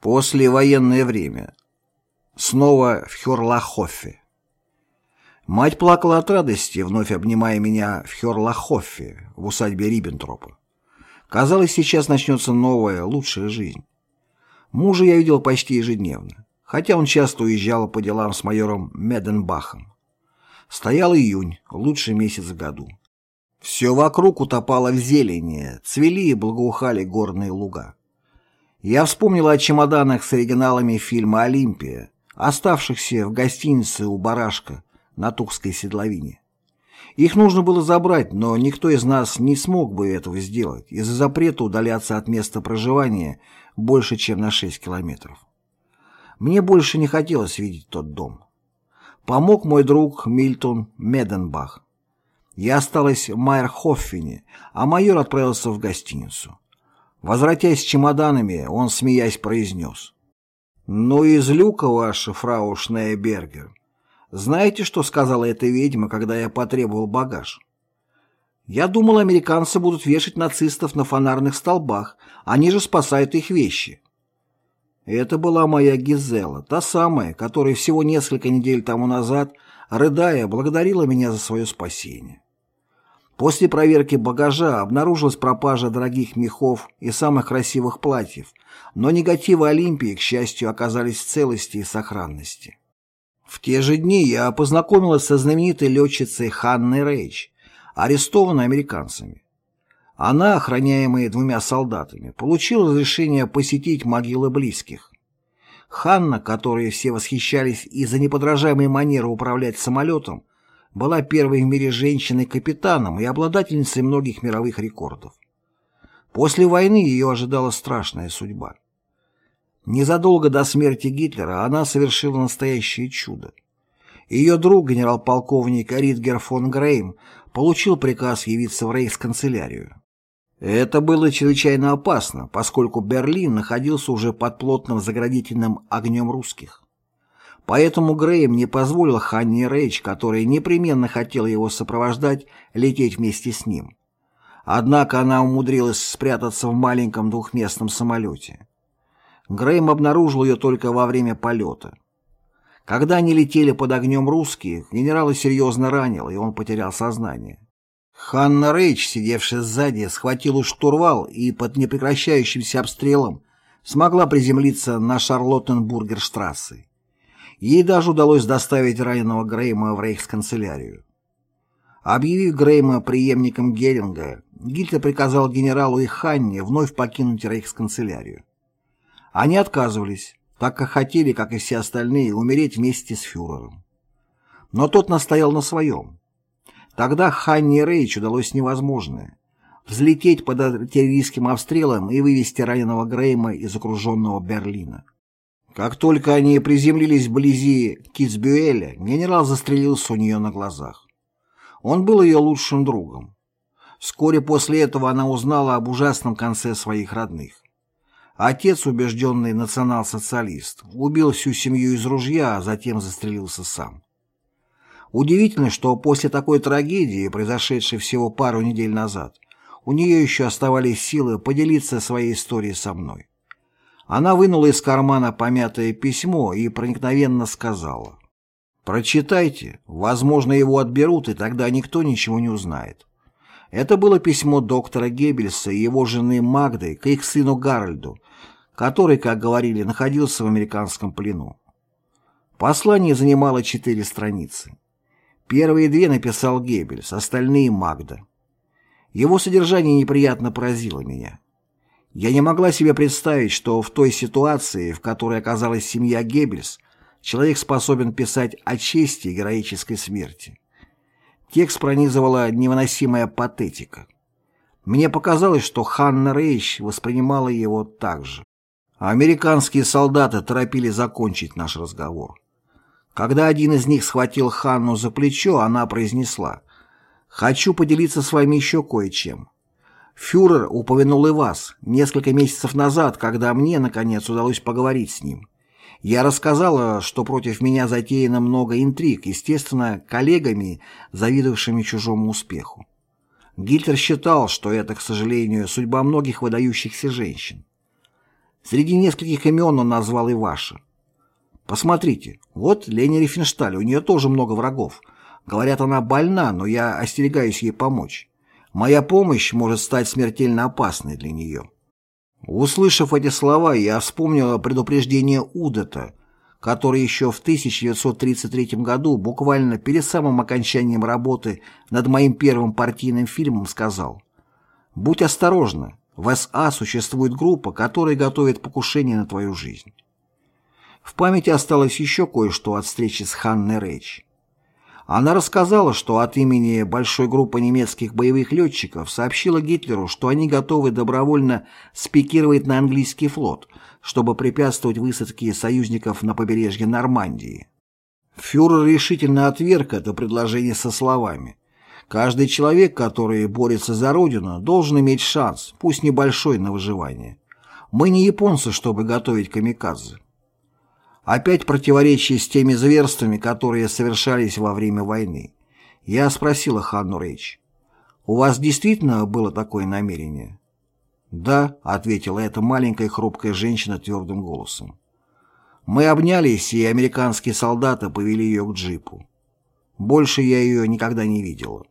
Послевоенное время. Снова в Хёрлахоффе. Мать плакала от радости, вновь обнимая меня в Хёрлахоффе, в усадьбе Риббентропа. Казалось, сейчас начнется новая, лучшая жизнь. Мужа я видел почти ежедневно, хотя он часто уезжал по делам с майором Меденбахом. Стоял июнь, лучший месяц в году. Все вокруг утопало в зелени, цвели и благоухали горные луга. Я вспомнил о чемоданах с оригиналами фильма «Олимпия», оставшихся в гостинице у барашка на Тукской седловине. Их нужно было забрать, но никто из нас не смог бы этого сделать из-за запрета удаляться от места проживания больше, чем на 6 километров. Мне больше не хотелось видеть тот дом. Помог мой друг Мильтон Меденбах. Я осталась в Майерхоффене, а майор отправился в гостиницу. Возвратясь с чемоданами, он, смеясь, произнес. «Ну, из люка ваша, фрау Шнейбергер. Знаете, что сказала эта ведьма, когда я потребовал багаж?» «Я думал, американцы будут вешать нацистов на фонарных столбах, они же спасают их вещи». Это была моя Гизела, та самая, которая всего несколько недель тому назад, рыдая, благодарила меня за свое спасение. После проверки багажа обнаружилась пропажа дорогих мехов и самых красивых платьев, но негативы Олимпии, к счастью, оказались в целости и сохранности. В те же дни я познакомилась со знаменитой летчицей Ханной Рейч, арестованной американцами. Она, охраняемая двумя солдатами, получила разрешение посетить могилы близких. Ханна, которой все восхищались из-за неподражаемой манеры управлять самолетом, была первой в мире женщиной-капитаном и обладательницей многих мировых рекордов. После войны ее ожидала страшная судьба. Незадолго до смерти Гитлера она совершила настоящее чудо. Ее друг, генерал-полковник Ритгер фон Грейм, получил приказ явиться в рейхсканцелярию. Это было чрезвычайно опасно, поскольку Берлин находился уже под плотным заградительным огнем русских. Поэтому Грейм не позволил Ханне Рейч, которая непременно хотела его сопровождать, лететь вместе с ним. Однако она умудрилась спрятаться в маленьком двухместном самолете. Грейм обнаружил ее только во время полета. Когда они летели под огнем русских, генерала серьезно ранило, и он потерял сознание. Ханна Рейч, сидевшая сзади, схватила штурвал и под непрекращающимся обстрелом смогла приземлиться на Шарлоттенбургерштрассе. Ей даже удалось доставить раненого Грейма в рейхсканцелярию. Объявив Грейма преемником Геринга, Гитлер приказал генералу и Ханне вновь покинуть рейхсканцелярию. Они отказывались, так как хотели, как и все остальные, умереть вместе с фюрером. Но тот настоял на своем. Тогда Ханне Рейч удалось невозможное – взлететь под артиллерийским обстрелом и вывести раненого Грейма из окруженного Берлина. Как только они приземлились вблизи Китсбюэля, генерал застрелился у нее на глазах. Он был ее лучшим другом. Вскоре после этого она узнала об ужасном конце своих родных. Отец, убежденный национал-социалист, убил всю семью из ружья, а затем застрелился сам. Удивительно, что после такой трагедии, произошедшей всего пару недель назад, у нее еще оставались силы поделиться своей историей со мной. Она вынула из кармана помятое письмо и проникновенно сказала. «Прочитайте, возможно, его отберут, и тогда никто ничего не узнает». Это было письмо доктора Геббельса и его жены Магды к их сыну Гарольду, который, как говорили, находился в американском плену. Послание занимало четыре страницы. Первые две написал Геббельс, остальные — Магда. Его содержание неприятно поразило меня. Я не могла себе представить, что в той ситуации, в которой оказалась семья Геббельс, человек способен писать о чести и героической смерти. Текст пронизывала невыносимая патетика. Мне показалось, что Ханна Рейч воспринимала его так же. Американские солдаты торопили закончить наш разговор. Когда один из них схватил Ханну за плечо, она произнесла «Хочу поделиться с вами еще кое-чем. Фюрер упомянул и вас несколько месяцев назад, когда мне, наконец, удалось поговорить с ним. Я рассказала, что против меня затеяно много интриг, естественно, коллегами, завидовавшими чужому успеху. Гитлер считал, что это, к сожалению, судьба многих выдающихся женщин. Среди нескольких имен он назвал и ваше. Посмотрите, вот Лени Рифеншталь, у нее тоже много врагов. Говорят, она больна, но я остерегаюсь ей помочь. Моя помощь может стать смертельно опасной для нее. Услышав эти слова, я вспомнил предупреждение Удета, который еще в 1933 году, буквально перед самым окончанием работы над моим первым партийным фильмом, сказал «Будь осторожна, в СА существует группа, которая готовит покушение на твою жизнь». В памяти осталось еще кое-что от встречи с Ханной Рейч. Она рассказала, что от имени большой группы немецких боевых летчиков сообщила Гитлеру, что они готовы добровольно спикировать на английский флот, чтобы препятствовать высадке союзников на побережье Нормандии. Фюрер решительно отверг это предложение со словами «Каждый человек, который борется за Родину, должен иметь шанс, пусть небольшой, на выживание. Мы не японцы, чтобы готовить камикадзе». Опять противоречие с теми зверствами, которые совершались во время войны. Я спросила Ханну Рейч, «У вас действительно было такое намерение?» «Да», — ответила эта маленькая хрупкая женщина твердым голосом. Мы обнялись, и американские солдаты повели ее к джипу. Больше я ее никогда не видела.